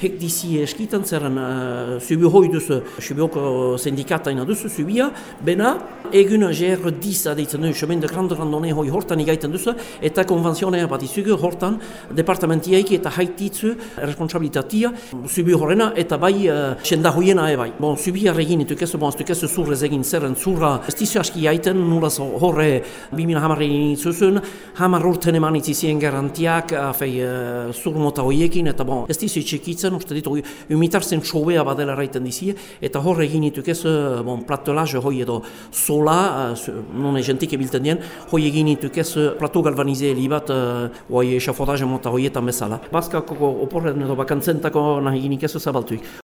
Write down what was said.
hek dizi eskitan zerren uh, zubi hoi duzu, zubioko sindikata ina duzu zubia, bena egun GR10 adeitzen du, chemin de grande randonnée hoi hortan igaiten duzu, eta konvenzionea bat izugu hortan, departamentiaiki eta haititzu responsabilitatia, zubi horrena eta bai uh, senda hoiena ebai. Bon, zubi arregin itu kezu, bon, kezu zurrez egin zerren zurra, ez dizu aski jaiten, nulaz horre bimina hamarren itzuzun, hamar urten eman itzizien garantiak, afei uh, zur mota hoiekin, eta bon, ez dizu txekitzen, uste ditu, umitarzen txobea badela raiten dizie, eta horre egin itu kezu, bon, platelaje hoi edo sola, uh, non egentik ebilten dien, hoi egin itu kezu plato galvanize bat, uh, hoi esafodaje mota hoietan bezala. Baskako oporren edo bakantzentako nahi egin ikezu zabaltuik.